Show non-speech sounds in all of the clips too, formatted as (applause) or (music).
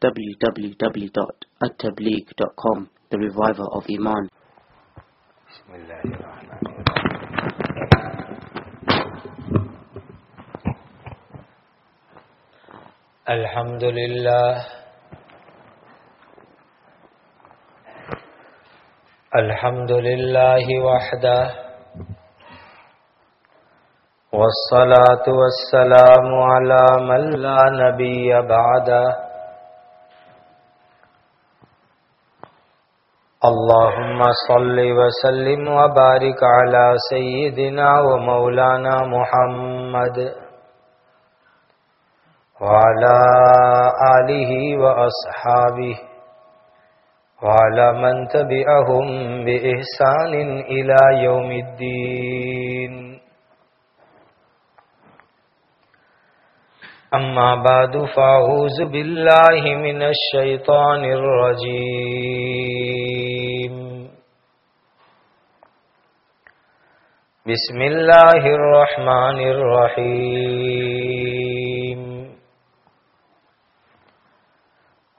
www.attablig.com The Reviver of Iman. Alhamdulillah. Alhamdulillah Wa والصلاة والسلام على من لا نبي بعده اللهم صل وسلم وبارك على سيدنا ومولانا محمد وعلى آله وأصحابه وعلى من تبعهم بإحسان إلى يوم الدين. أما بعد فأعوذ بالله من الشيطان الرجيم. بسم الله الرحمن الرحيم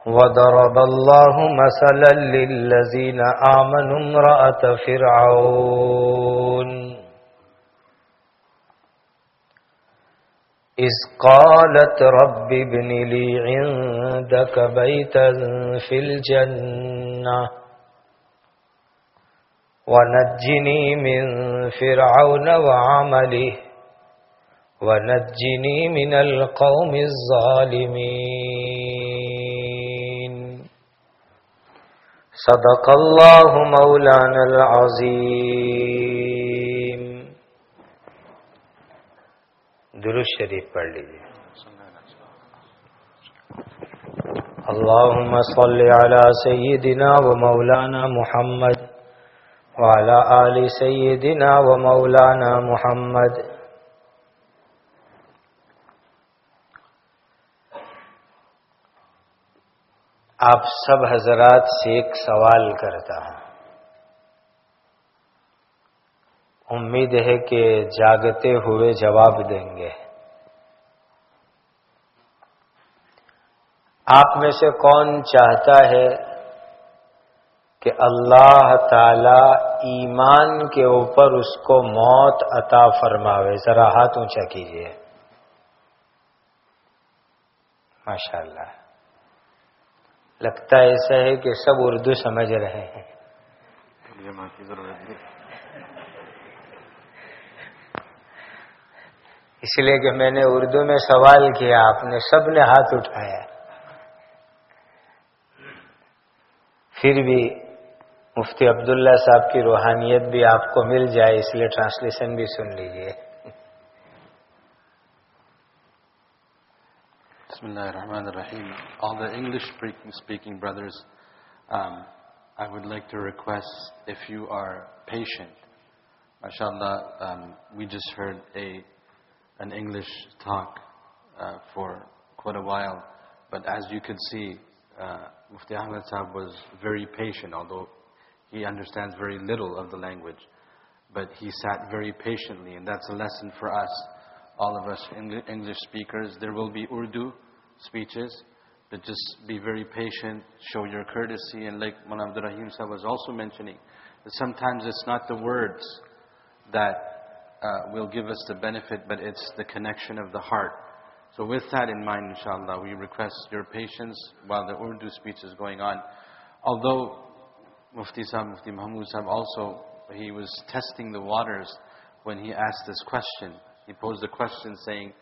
وضرب الله مثلا للذين آمنوا امرأة فرعون إذ قالت رب ابن لي عندك بيتا في الجنة ونجني من فرعون وعمله ونجني من القوم الظالمين. صدق الله مولانا العظيم. درود شریف پڑھ لیجیے اللهم صل على سيدنا ومولانا محمد وعلى آل سيدنا ومولانا محمد. آپ سب حضرات سے ایک سوال کرتا ہوں. امید ہے کہ جاگتے ہوئے جواب دیں گے. آپ میں سے کون چاہتا ہے کہ اللہ تعالی ایمان کے اوپر اس کو موت عطا فرماوے۔ ذرا ہاتھ اونچا کیجیے ماشاء اللہ لگتا ایسا ہے کہ سب اردو سمجھ رہے ہیں۔ اس لیے کہ میں نے اردو میں سوال کیا آپ نے سب نے ہاتھ اٹھایا۔ پھر بھی मुफ्ती अब्दुल्ला साहब की रूहानियत भी आपको मिल जाए इसलिए ट्रांसलेशन भी सुन लीजिए Bismillahirrahmanirrahim. All the English speaking brothers, um, I would like to request if you are patient. MashaAllah, um, we just heard a an English talk uh, for quite a while, but as you could see, uh, Mufti Ahmed Sahib was very patient, although he understands very little of the language. But he sat very patiently, and that's a lesson for us, all of us English speakers. There will be Urdu speeches, but just be very patient, show your courtesy, and like Mullah Abdul Rahim Sahib was also mentioning, that sometimes it's not the words that uh, will give us the benefit, but it's the connection of the heart. So with that in mind, inshallah, we request your patience while the Urdu speech is going on. Although Mufti Sahib, Mufti Mahmud Sahib also, he was testing the waters when he asked this question. He posed a question saying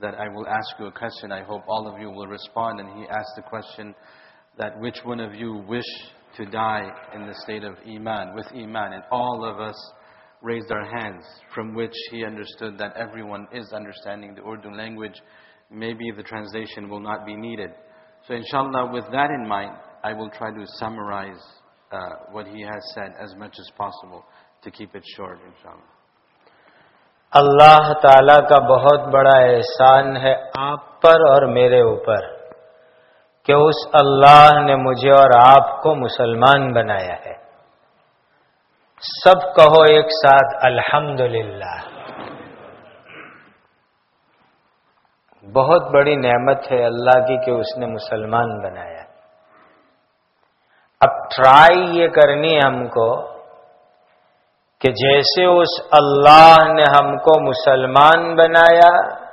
that I will ask you a question, I hope all of you will respond. And he asked the question that which one of you wish to die in the state of Iman, with Iman? And all of us raised our hands, from which he understood that everyone is understanding the Urdu language. Maybe the translation will not be needed. So inshallah, with that in mind, I will try to summarize Uh, what he has said as much as possible to keep it short, inshallah. اللہ تعالی کا بہت بڑا احسان ہے آپ پر اور میرے اوپر کہ اس اللہ نے مجھے اور آپ کو مسلمان بنایا ہے۔ سب کہو ایک ساتھ الحمد بہت بڑی نعمت ہے اللہ کی کہ اس نے مسلمان بنایا۔ ہے ٹرائی یہ کرنی ہے ہم کو کہ جیسے اس اللہ نے ہم کو مسلمان بنایا،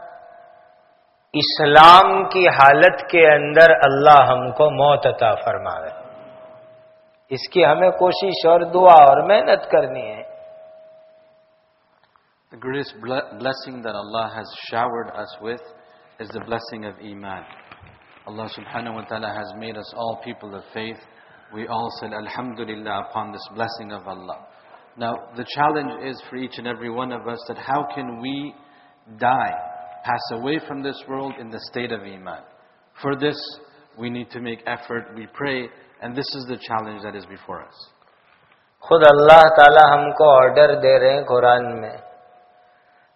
اسلام کی حالت کے اندر اللہ ہم کو موت عطا فرماوے۔ اس کی ہمیں کوشش اور دعا اور محنت کرنی ہے۔ The greatest blessing that Allah has showered us with is the blessing of Iman. Allah subhanahu wa ta'ala has made us all people of faith. We all said Alhamdulillah upon this blessing of Allah. Now, the challenge is for each and every one of us that how can we die, pass away from this world in the state of Iman? For this, we need to make effort, we pray, and this is the challenge that is before us. खुद अल्लाह ताला हमको order दे रहे हैं कुरान में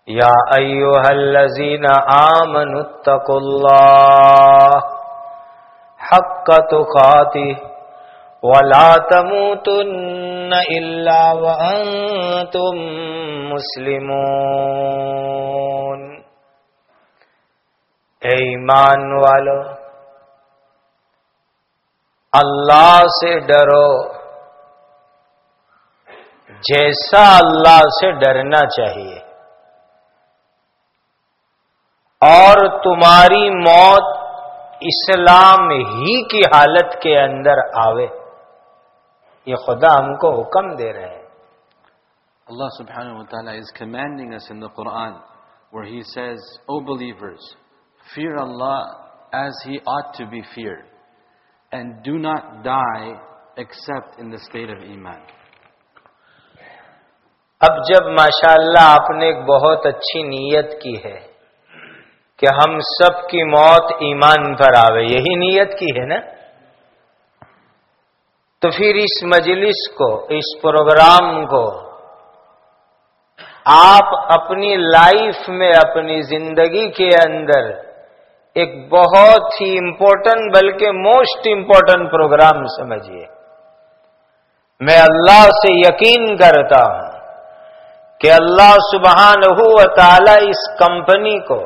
या अय्युहल्लजीना आमनुत्तकुल्लाह हक्क तुकाती ولا تموتن الا وانتم مسلمون اے ایمان والو، اللہ سے ڈرو۔ جیسا اللہ سے ڈرنا چاہیے۔ اور تمہاری موت اسلام ہی کی حالت کے اندر آوے۔ یہ خدا ہم کو حکم دے رہے ہیں اللہ سبحانہ و تعالی is commanding us in the Quran where he says O oh believers fear Allah as he ought to be feared and do not die except in the state of iman اب جب ماشاءاللہ آپ نے ایک بہت اچھی نیت کی ہے کہ ہم سب کی موت ایمان پر آوے یہی نیت کی ہے نا تو پھر اس مجلس کو، اس پروگرام کو آپ اپنی لائف میں، اپنی زندگی کے اندر ایک بہت ہی امپورٹنٹ بلکہ موسٹ امپورٹنٹ پروگرام سمجھیے۔ میں اللہ سے یقین کرتا ہوں کہ اللہ سبحان ہو تعالی اس کمپنی کو،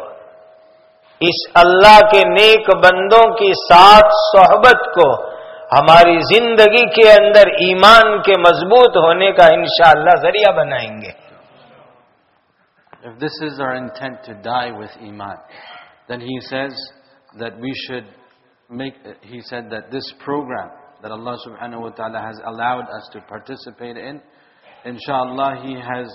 اس اللہ کے نیک بندوں کی ساتھ صحبت کو हमारी जिंदगी के अंदर ईमान के मजबूत होने का इंशाला जरिया बनाएंगे If this is our intent to die with Iman, then he says that we should make, he said that this program that Allah subhanahu wa ta'ala has allowed us to participate in, inshallah he has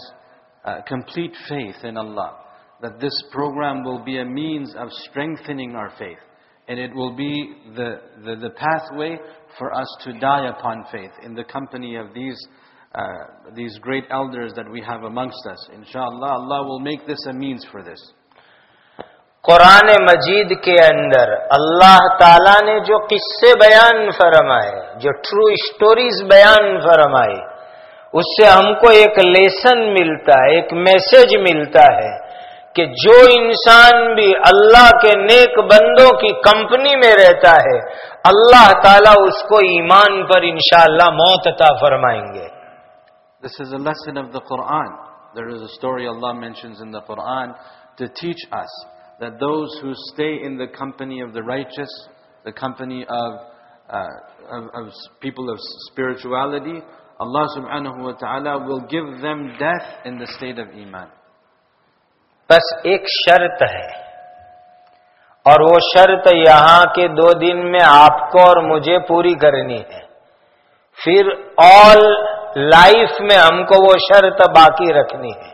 uh, complete faith in Allah. That this program will be a means of strengthening our faith. And it will be the, the, the pathway for us to die upon faith in the company of these uh, these great elders that we have amongst us. Inshallah, Allah will make this a means for this. قرآن مجید کے اندر اللہ تعالیٰ نے جو قصے بیان فرمائے جو true stories بیان فرمائے اس سے ہم کو ایک لیسن ملتا ہے ایک میسج ملتا ہے کہ جو انسان بھی اللہ کے نیک بندوں کی کمپنی میں رہتا ہے अल्लाह ताला उसको ईमान पर इंशाला मौत अता फरमाएंगे This is a lesson of the Quran. There is a story Allah mentions in the Quran to teach us that those who stay in the company of the righteous, the company of, uh, of, of, people of spirituality, Allah subhanahu wa ta'ala will give them death in the state of Iman. बस एक शर्त है اور وہ شرط یہاں کے دو دن میں آپ کو اور مجھے پوری کرنی ہے۔ پھر آل لائف میں ہم کو وہ شرط باقی رکھنی ہے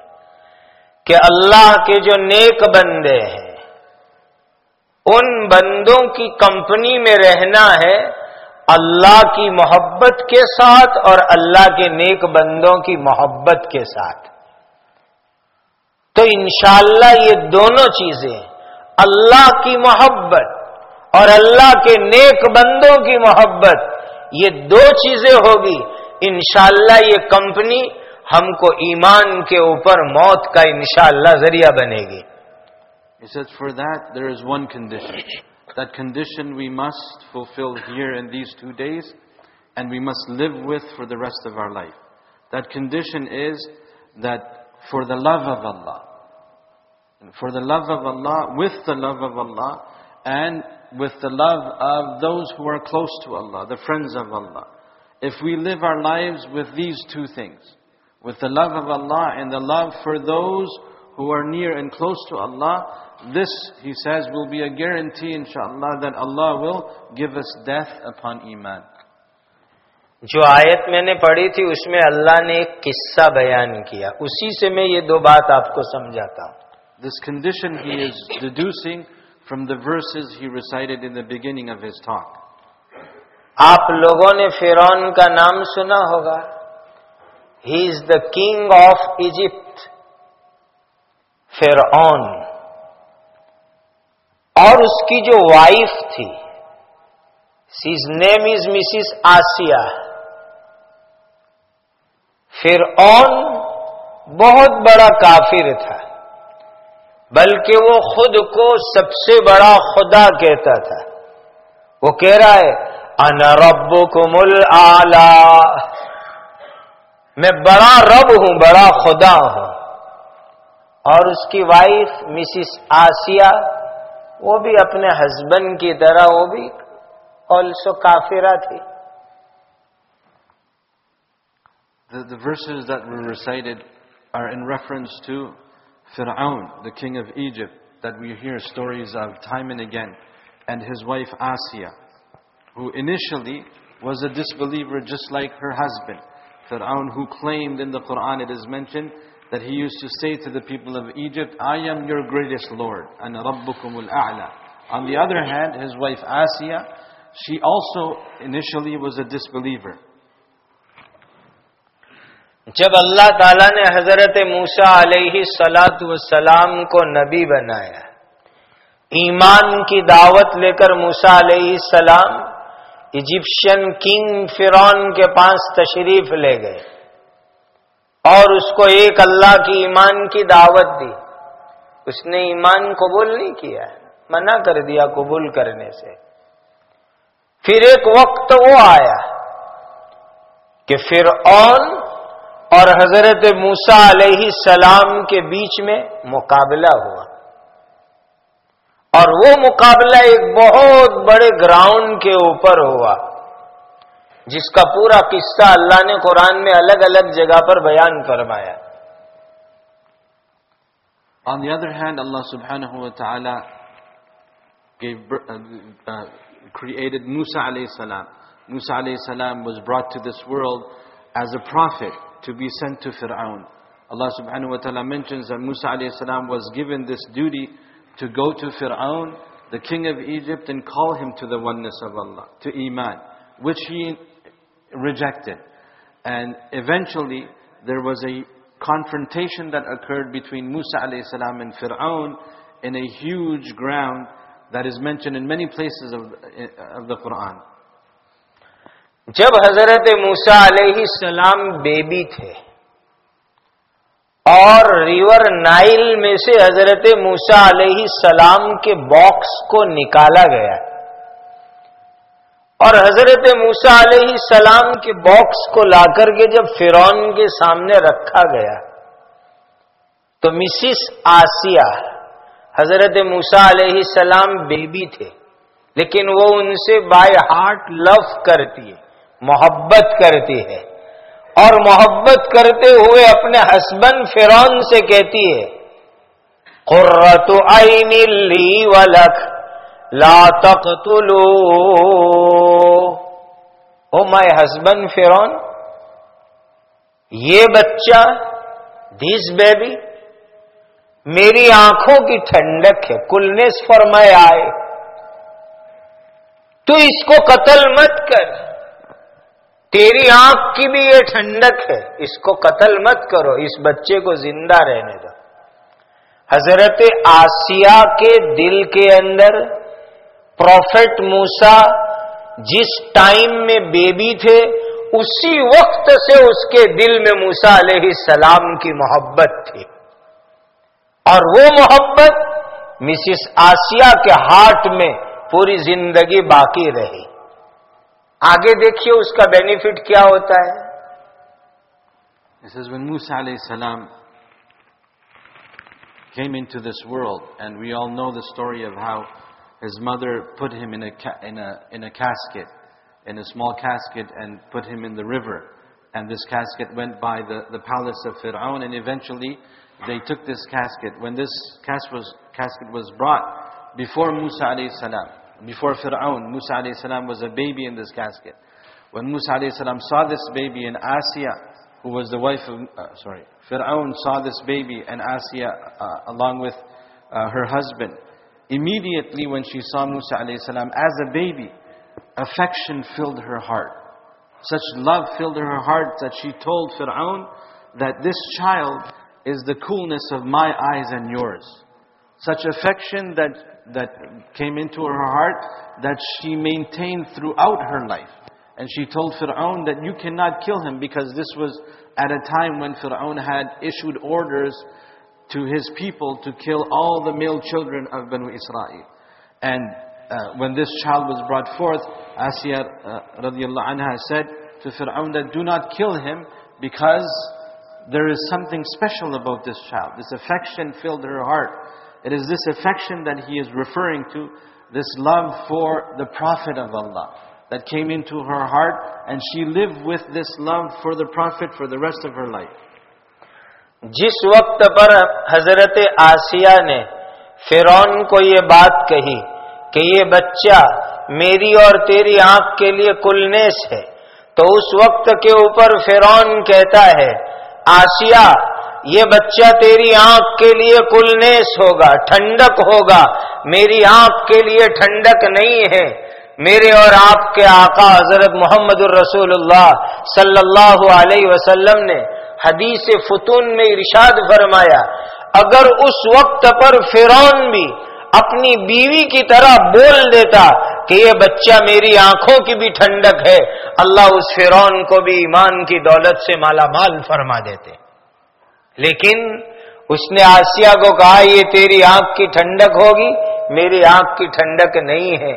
کہ اللہ کے جو نیک بندے ہیں، ان بندوں کی کمپنی میں رہنا ہے اللہ کی محبت کے ساتھ اور اللہ کے نیک بندوں کی محبت کے ساتھ۔ تو انشاءاللہ یہ دونوں چیزیں अल्लाह की मोहब्बत और अल्लाह के नेक बंदों की मोहब्बत ये दो चीजें होगी इंशाला ये कंपनी हमको ईमान के ऊपर मौत का इंशाला जरिया बनेगी He says, for that there is one condition. That condition we must fulfill here in these two days, and we must live with for the rest of our life. That condition is that for the love of Allah, For the love of Allah, with the love of Allah, and with the love of those who are close to Allah, the friends of Allah. If we live our lives with these two things, with the love of Allah and the love for those who are near and close to Allah, this, he says, will be a guarantee, inshallah, that Allah will give us death upon Iman. जो आयत मैंने पढ़ी थी उसमें अल्लाह ने एक किस्सा बयान किया उसी से मैं ये दो बात आपको समझाता हूं This condition he is deducing from the verses he recited in the beginning of his talk. आप लोगों ने फिरौन का नाम सुना होगा he is the king of Egypt फिरौन और उसकी जो वाइफ थी सीज नेम इज मिसिस आसिया फिरौन बहुत बड़ा काफिर था بلکہ وہ خود کو سب سے بڑا خدا کہتا تھا۔ وہ کہہ رہا ہے انا ربکم الاعلی میں بڑا رب ہوں بڑا خدا ہوں۔ اور اس کی وائف مسز آسیہ وہ بھی اپنے ہسبینڈ کی طرح وہ بھی آلسو کافرہ تھی۔ The, the verses that were recited are in reference to Fir'aun, the king of Egypt, that we hear stories of time and again, and his wife Asiya, who initially was a disbeliever just like her husband. Fir'aun, who claimed in the Quran, it is mentioned that he used to say to the people of Egypt, I am your greatest Lord, and Rabbukumul A'la. On the other hand, his wife Asiya, she also initially was a disbeliever. جب اللہ تعالیٰ نے حضرت موسا علیہ سلاۃ وسلام کو نبی بنایا، ایمان کی دعوت لے کر موسا علیہ السلام ایجپشن کنگ فرون کے پاس تشریف لے گئے اور اس کو ایک اللہ کی ایمان کی دعوت دی۔ اس نے ایمان قبول نہیں کیا، منع کر دیا قبول کرنے سے۔ پھر ایک وقت وہ آیا کہ فرعون اور حضرت موسا علیہ السلام کے بیچ میں مقابلہ ہوا اور وہ مقابلہ ایک بہت بڑے گراؤنڈ کے اوپر ہوا جس کا پورا قصہ اللہ نے قرآن میں الگ الگ جگہ پر بیان فرمایا On the other hand, Allah subhanahu wa ta'ala uh, created Musa alayhi salam. Musa alayhi salam was brought to this world as a prophet. To be sent to Fir'aun. Allah subhanahu wa ta'ala mentions that Musa alayhi salam was given this duty to go to Fir'aun, the king of Egypt, and call him to the oneness of Allah, to Iman, which he rejected. And eventually, there was a confrontation that occurred between Musa alayhi salam and Fir'aun in a huge ground that is mentioned in many places of, of the Quran. جب حضرت موسا علیہ السلام baby تھے اور river Nile میں سے حضرت موسا علیہ السلام کے باکس کو نکالا گیا اور حضرت موسا علیہ السلام کے باکس کو لا کر کے جب فرون کے سامنے رکھا گیا تو مسز آسیہ حضرت موسا علیہ السلام بیبی تھے لیکن وہ ان سے بائی ہارٹ لو کرتی ہے۔ محبت کرتی ہے اور محبت کرتے ہوئے اپنے ہسبینڈ فرون سے کہتی ہے قرت عین لی ولک لا تقتلو۔ او مائی ہسبینڈ فرون یہ بچہ دس بیبی میری آنکھوں کی ٹھنڈک ہے، کلنس فرمائے آئے۔ تو اس کو قتل مت کر۔ تیری آنکھ کی بھی یہ ٹھنڈک ہے، اس کو قتل مت کرو، اس بچے کو زندہ رہنے دو۔ حضرت آسیہ کے دل کے اندر پروفیٹ موسا جس ٹائم میں بیبی تھے، اسی وقت سے اس کے دل میں موسا علیہ السلام کی محبت تھی۔ اور وہ محبت مسز آسیہ کے ہارٹ میں پوری زندگی باقی رہی۔ आगे देखिए उसका बेनिफिट क्या होता है It says when Musa alayhi salam came into this world, and we all know the story of how his mother put him in a, ca- in a, in a casket, in a small casket, and put him in the river. And this casket went by the, the palace of Fir'aun, and eventually they took this casket. When this casket was, casket was brought before Musa alayhi salam, before Fir'aun, Musa alayhi was a baby in this casket. When Musa alayhi saw this baby and Asiya, who was the wife of, uh, sorry, Fir'aun saw this baby and Asiya uh, along with uh, her husband. Immediately when she saw Musa alayhi as a baby, affection filled her heart. Such love filled her heart that she told Fir'aun that this child is the coolness of my eyes and yours. Such affection that, that came into her heart that she maintained throughout her life. And she told Fir'aun that you cannot kill him because this was at a time when Fir'aun had issued orders to his people to kill all the male children of Banu Israel. And uh, when this child was brought forth, Asiya uh, radiallahu anha said to Fir'aun that do not kill him because there is something special about this child. This affection filled her heart. It is this affection that he is referring to, this love for the Prophet of Allah that came into her heart and she lived with this love for the Prophet for the rest of her life. जिस वक्त पर हजरत आसिया ने फिरौन को ये बात कही कि ये बच्चा मेरी और तेरी आंख के लिए कुलनेस है तो उस वक्त के ऊपर फिरौन कहता है आसिया یہ بچہ تیری آنکھ کے لیے کلنیس ہوگا، ٹھنڈک ہوگا۔ میری آنکھ کے لیے ٹھنڈک نہیں ہے۔ میرے اور آپ کے آقا حضرت محمد الرسول اللہ صلی اللہ علیہ وسلم نے حدیث فتون میں ارشاد فرمایا، اگر اس وقت پر فرعون بھی اپنی بیوی کی طرح بول دیتا کہ یہ بچہ میری آنکھوں کی بھی ٹھنڈک ہے، اللہ اس فرعون کو بھی ایمان کی دولت سے مالا مال فرما دیتے۔ لیکن اس نے آسیہ کو کہا، یہ تیری آنکھ کی ٹھنڈک ہوگی. میری آنکھ کی ٹھنڈک نہیں ہے.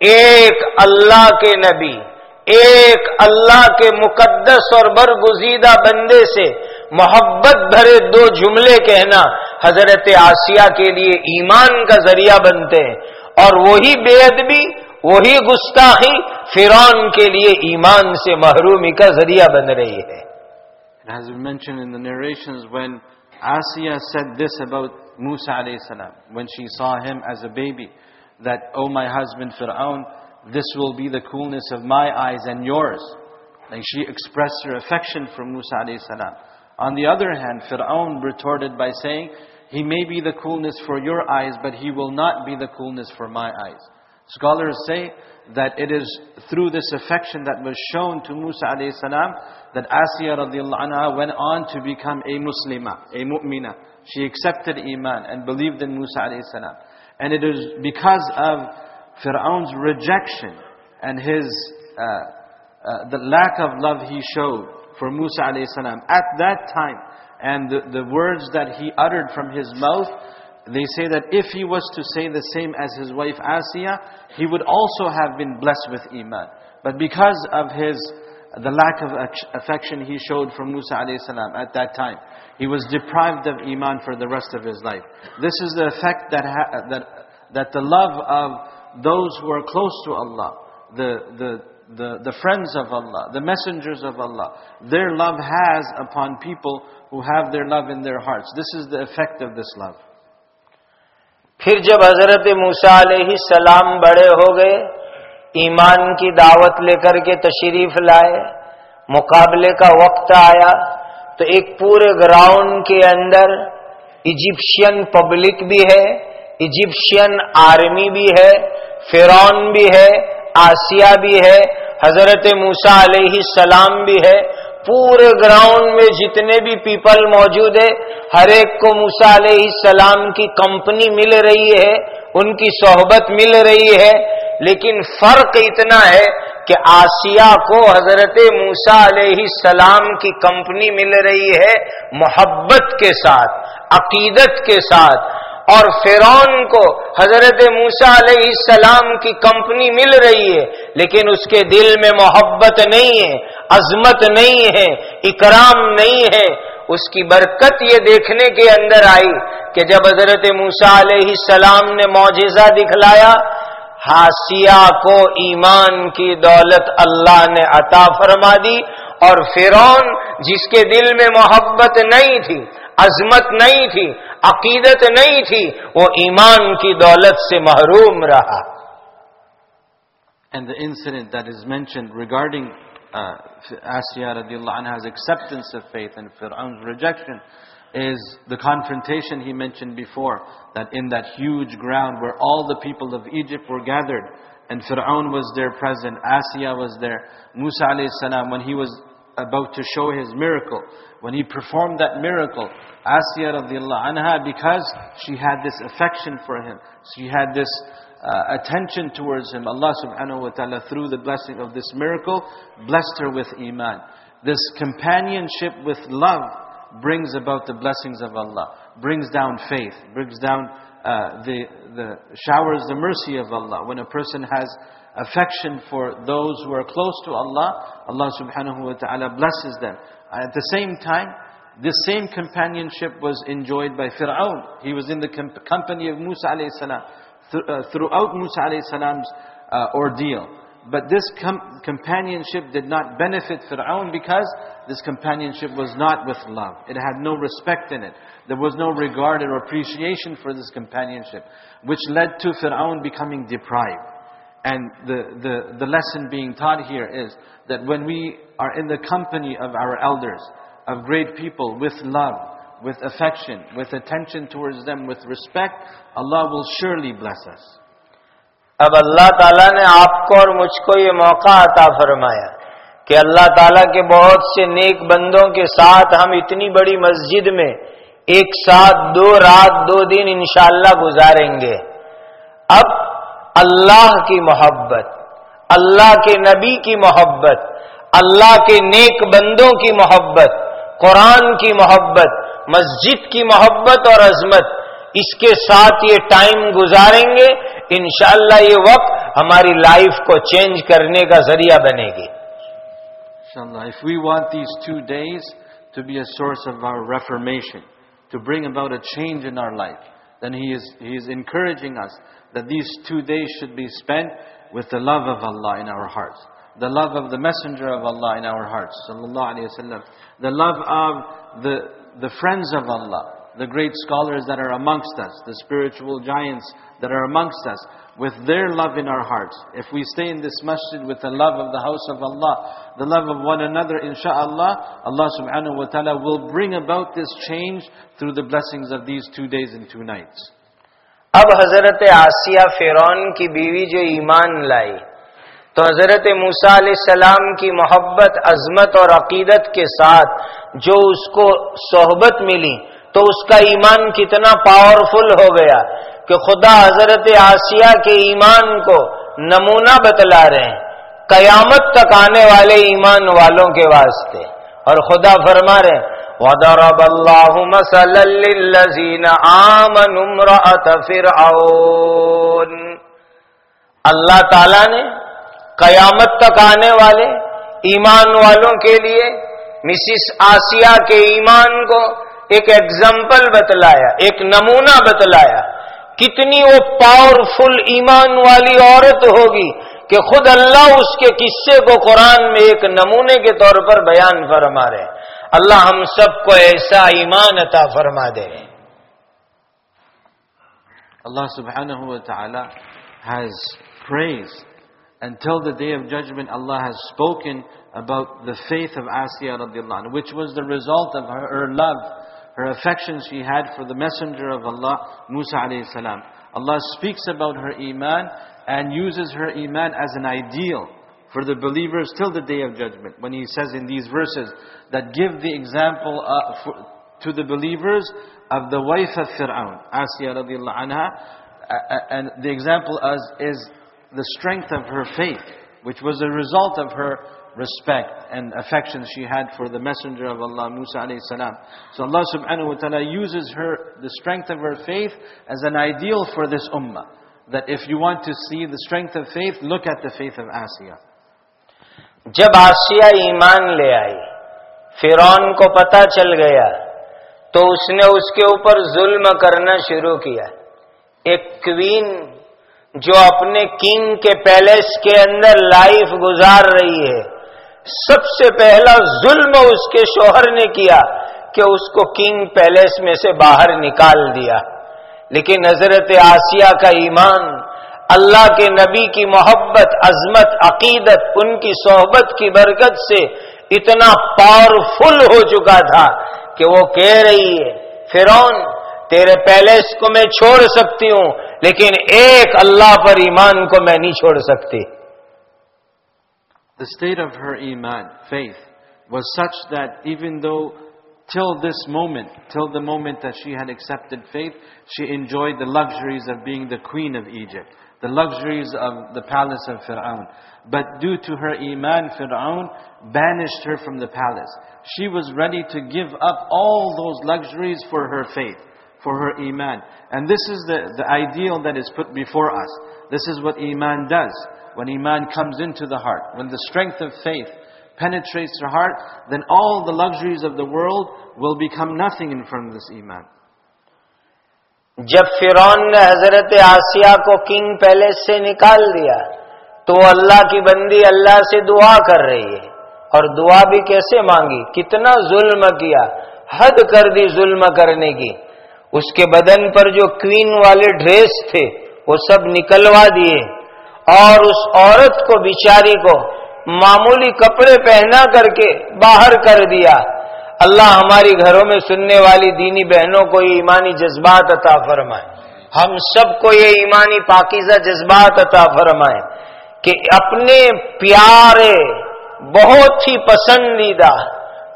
ایک اللہ کے نبی، ایک اللہ کے مقدس اور برگزیدہ بندے سے محبت بھرے دو جملے کہنا حضرت آسیہ کے لیے ایمان کا ذریعہ بنتے ہیں اور وہی بے ادبی وہی گستاخی فرعون کے لیے ایمان سے محرومی کا ذریعہ بن رہی ہے۔ It has been mentioned in the narrations when Asiya said this about Musa alayhi salam, when she saw him as a baby. that, oh my husband Fir'aun, this will be the coolness of my eyes and yours. And she expressed her affection for Musa alayhi salam. On the other hand, Fir'aun retorted by saying, He may be the coolness for your eyes, but he will not be the coolness for my eyes. Scholars say that it is through this affection that was shown to Musa alayhi salam that Asiya radiallahu anha went on to become a Muslimah, a mu'mina. She accepted Iman and believed in Musa alayhi salam. And it is because of Fir'aun's rejection and his, uh, uh, the lack of love he showed for Musa alayhi salam at that time, and the, the words that he uttered from his mouth, they say that if he was to say the same as his wife Asiya, he would also have been blessed with Iman. But because of his, the lack of affection he showed for Musa alayhi salam at that time, he was deprived of Iman for the rest of his life. This is the effect that, that, that the love of those who are close to Allah, the, the, the, the friends of Allah, the messengers of Allah, their love has upon people who have their love in their hearts. This is the effect of this love. फिर जब हजरत मूसा सलाम बड़े हो गए ایمان کی دعوت لے کر کے تشریف لائے، مقابلے کا وقت آیا تو ایک پورے گراؤنڈ کے اندر ایجپشین پبلک بھی ہے ایجپشین آرمی بھی ہے فرون بھی ہے آسیا بھی ہے، حضرت موسا علیہ السلام بھی ہے۔ پورے گراؤنڈ میں جتنے بھی پیپل موجود ہے ہر ایک کو موسا علیہ السلام کی کمپنی مل رہی ہے، ان کی صحبت مل رہی ہے۔ لیکن فرق اتنا ہے کہ آسیہ کو حضرت موسا علیہ السلام کی کمپنی مل رہی ہے محبت کے ساتھ، عقیدت کے ساتھ۔ اور فرون کو حضرت موسا علیہ السلام کی کمپنی مل رہی ہے، لیکن اس کے دل میں محبت نہیں ہے، عظمت نہیں ہے، اکرام نہیں ہے۔ اس کی برکت یہ دیکھنے کے اندر آئی کہ جب حضرت موسا علیہ السلام نے معجزہ دکھلایا ہاسیہ کو ایمان کی دولت اللہ نے عطا فرما دی اور فرعون جس کے دل میں محبت نہیں تھی عظمت نہیں تھی عقیدت نہیں تھی وہ ایمان کی دولت سے محروم رہا۔ And the incident that is mentioned regarding uh, Asiya radiallahu anha's acceptance of faith and Fir'aun's rejection is the confrontation he mentioned before, that in that huge ground where all the people of Egypt were gathered, and Fir'aun was there present, Asiya was there, Musa alayhi salam, when he was about to show his miracle, when he performed that miracle, Asya radiallahu anha, because she had this affection for him, she had this uh, attention towards him, Allah subhanahu wa ta'ala, through the blessing of this miracle, blessed her with iman. This companionship with love brings about the blessings of Allah, brings down faith, brings down uh, the, the showers the mercy of Allah. When a person has affection for those who are close to Allah, Allah subhanahu wa ta'ala blesses them. At the same time, this same companionship was enjoyed by Fir'aun. He was in the company of Musa alayhi salam uh, throughout Musa alayhi salam's uh, ordeal. But this com companionship did not benefit Fir'aun because this companionship was not with love. It had no respect in it. There was no regard or appreciation for this companionship, which led to Fir'aun becoming deprived. And the, the, the lesson being taught here is that when we are in the company of our elders, of great people, with love, with affection, with attention towards them, with respect, Allah will surely bless us. اب اللہ تعالیٰ نے آپ کو اور مجھ کو یہ موقع عطا فرمایا کہ اللہ تعالیٰ کے بہت سے نیک بندوں کے ساتھ ہم اتنی بڑی مسجد میں ایک ساتھ دو رات دو دن انشاءاللہ گزاریں گے۔ اب اللہ کی محبت، اللہ کے نبی کی محبت، اللہ کے نیک بندوں کی محبت، قرآن کی محبت، مسجد کی محبت اور عظمت، اس کے ساتھ یہ ٹائم گزاریں گے۔ इनशाला ये वक्त हमारी लाइफ को चेंज करने का जरिया बनेगी Inshallah, if we want these two days to be a source of our reformation, to bring about a change in our life, then he is, he is encouraging us that these two days should be spent with the love of Allah in our hearts, the love of the Messenger of Allah in our hearts, sallallahu alaihi wasallam, the love of the, the friends of Allah, the great scholars that are amongst us, the spiritual giants that are amongst us, with their love in our hearts. If we stay in this masjid with the love of the house of Allah, the love of one another, insha'Allah, Allah subhanahu wa ta'ala will bring about this change through the blessings of these two days and two nights. अब हजरत आसिया फिरौन की बीवी जो ईमान लाई तो हजरत मूसा सलाम की मोहब्बत अजमत और अकीदत के साथ जो उसको सोहबत मिली تو اس کا ایمان کتنا پاورفل ہو گیا کہ خدا حضرت آسیہ کے ایمان کو نمونہ بتلا رہے ہیں۔ قیامت تک آنے والے ایمان والوں کے واسطے۔ اور خدا فرما رہے ہیں اللَّهُ مَثَلًا لِّلَّذِينَ آمَنُوا فِرْعَوْنَ۔ اللہ تعالی نے قیامت تک آنے والے ایمان والوں کے لیے مسز آسیہ کے ایمان کو ایک ایگزامپل بتلایا ایک نمونہ بتلایا کتنی وہ پاورفل ایمان والی عورت ہوگی کہ خود اللہ اس کے قصے کو قرآن میں ایک نمونے کے طور پر بیان فرما رہے ہیں۔ اللہ ہم سب کو ایسا ایمان عطا فرما دے رہے ہیں۔ اللہ سبحانہ و تعالی has praised until the day of judgment Allah has spoken about the faith of Asiya radiallahu anha, which was the result of her, her love her affection she had for the Messenger of Allah, Musa alayhi salam. Allah speaks about her iman and uses her iman as an ideal for the believers till the day of judgment. When He says in these verses that give the example uh, for, to the believers of the wife of Fir'aun, Asya radiallahu anha, and the example is the strength of her faith, which was a result of her respect and affection she had for the Messenger of Allah, Musa alayhi salam. So Allah subhanahu wa ta'ala uses her, the strength of her faith as an ideal for this ummah. That if you want to see the strength of faith, look at the faith of Asiya. जब आसिया ईमान ले आई फिरौन को पता चल गया तो उसने उसके ऊपर जुल्म करना शुरू किया एक क्वीन जो अपने किंग के पैलेस के अंदर लाइफ गुजार रही है سب سے پہلا ظلم اس کے شوہر نے کیا کہ اس کو کنگ پیلس میں سے باہر نکال دیا۔ لیکن حضرت آسیہ کا ایمان، اللہ کے نبی کی محبت، عظمت، عقیدت، ان کی صحبت کی برکت سے اتنا پاورفل ہو چکا تھا کہ وہ کہہ رہی ہے فرون تیرے پیلس کو میں چھوڑ سکتی ہوں، لیکن ایک اللہ پر ایمان کو میں نہیں چھوڑ سکتی۔ The state of her iman, faith, was such that even though till this moment, till the moment that she had accepted faith, she enjoyed the luxuries of being the queen of Egypt, the luxuries of the palace of Fir'aun. But due to her iman, Fir'aun banished her from the palace. She was ready to give up all those luxuries for her faith, for her iman. And this is the, the ideal that is put before us. This is what iman does When iman comes into the heart, when the strength of faith penetrates her heart, then all the luxuries of the world will become nothing in front of this iman. जब फिरौन ने हजरत आसिया को king palace से निकाल दिया तो अल्लाह की बंदी अल्लाह से दुआ कर रही है और दुआ भी कैसे मांगी कितना जुल्म किया हद कर दी जुल्म करने की उसके बदन पर जो क्वीन वाले ड्रेस थे वो सब निकलवा दिए اور اس عورت کو بیچاری کو معمولی کپڑے پہنا کر کے باہر کر دیا۔ اللہ ہماری گھروں میں سننے والی دینی بہنوں کو یہ ایمانی جذبات عطا فرمائے۔ ہم سب کو یہ ایمانی پاکیزہ جذبات عطا فرمائے کہ اپنے پیارے، بہت ہی پسندیدہ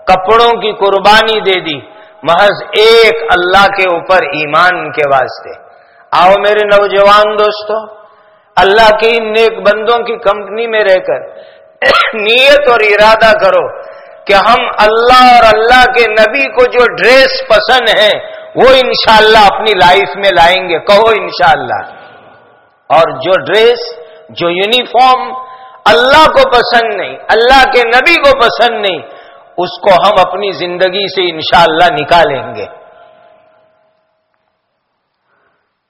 کپڑوں کی قربانی دے دی۔ محض ایک اللہ کے اوپر ایمان کے واسطے۔ آؤ میرے نوجوان دوستوں اللہ کے ان نیک بندوں کی کمپنی میں رہ کر (coughs) نیت اور ارادہ کرو کہ ہم اللہ اور اللہ کے نبی کو جو ڈریس پسند ہے وہ انشاءاللہ اپنی لائف میں لائیں گے۔ کہو انشاءاللہ۔ اور جو ڈریس، جو یونیفارم اللہ کو پسند نہیں، اللہ کے نبی کو پسند نہیں، اس کو ہم اپنی زندگی سے انشاءاللہ نکالیں گے۔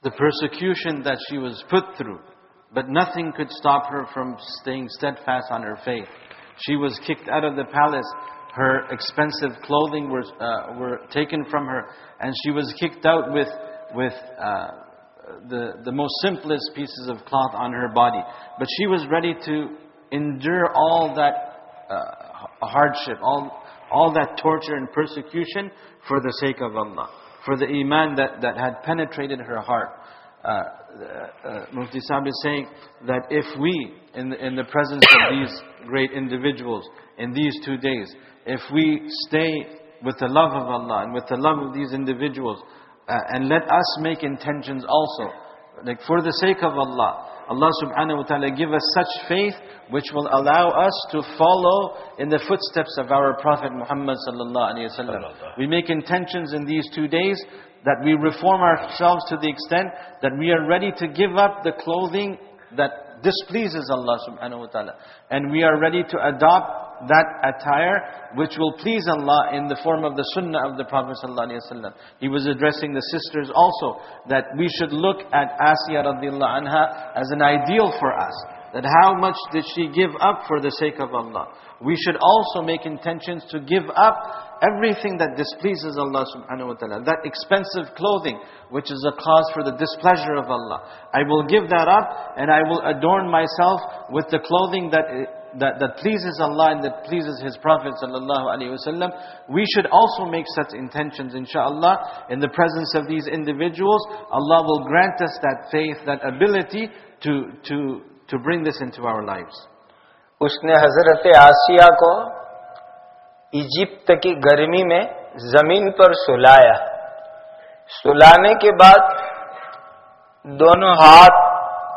The persecution that she was put through But nothing could stop her from staying steadfast on her faith. She was kicked out of the palace. Her expensive clothing were, uh, were taken from her. And she was kicked out with, with uh, the, the most simplest pieces of cloth on her body. But she was ready to endure all that uh, hardship, all, all that torture and persecution for the sake of Allah, for the iman that, that had penetrated her heart. Uh, uh, uh, Mufti Sahib is saying that if we, in the, in the presence of these great individuals, in these two days, if we stay with the love of Allah and with the love of these individuals, uh, and let us make intentions also, like for the sake of Allah, Allah subhanahu wa ta'ala give us such faith which will allow us to follow in the footsteps of our Prophet Muhammad sallallahu alayhi wa We make intentions in these two days that we reform ourselves to the extent that we are ready to give up the clothing that displeases Allah subhanahu wa ta'ala. And we are ready to adopt that attire which will please Allah in the form of the sunnah of the Prophet wasallam. He was addressing the sisters also that we should look at Asiya radiallahu anha as an ideal for us. That how much did she give up for the sake of Allah? We should also make intentions to give up everything that displeases Allah subhanahu wa ta'ala. That expensive clothing, which is a cause for the displeasure of Allah. I will give that up and I will adorn myself with the clothing that, that, that pleases Allah and that pleases His Prophet wasallam. We should also make such intentions inshallah. In the presence of these individuals, Allah will grant us that faith, that ability to, to, to bring this into our lives. اس نے حضرت آسیہ کو ایجپت کی گرمی میں زمین پر سلایا۔ سلانے کے بعد دونوں ہاتھ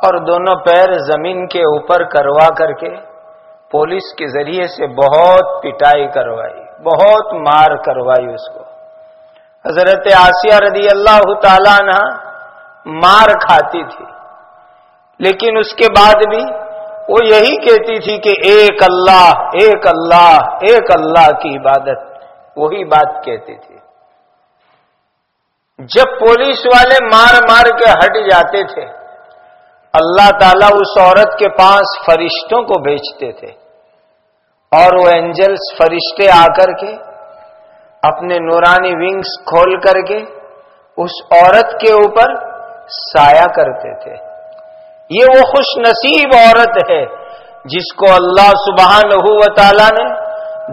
اور دونوں پیر زمین کے اوپر کروا کر کے پولیس کے ذریعے سے بہت پٹائی کروائی، بہت مار کروائی اس کو۔ حضرت آسیہ رضی اللہ تعالی عنہ مار کھاتی تھی۔ لیکن اس کے بعد بھی وہ یہی کہتی تھی کہ ایک اللہ ایک اللہ ایک اللہ کی عبادت، وہی بات کہتی تھی۔ جب پولیس والے مار مار کے ہٹ جاتے تھے، اللہ تعالیٰ اس عورت کے پاس فرشتوں کو بیچتے تھے اور وہ اینجلس فرشتے آ کر کے اپنے نورانی ونگز کھول کر کے اس عورت کے اوپر سایہ کرتے تھے۔ یہ وہ خوش نصیب عورت ہے جس کو اللہ سبحانہ و تعالی نے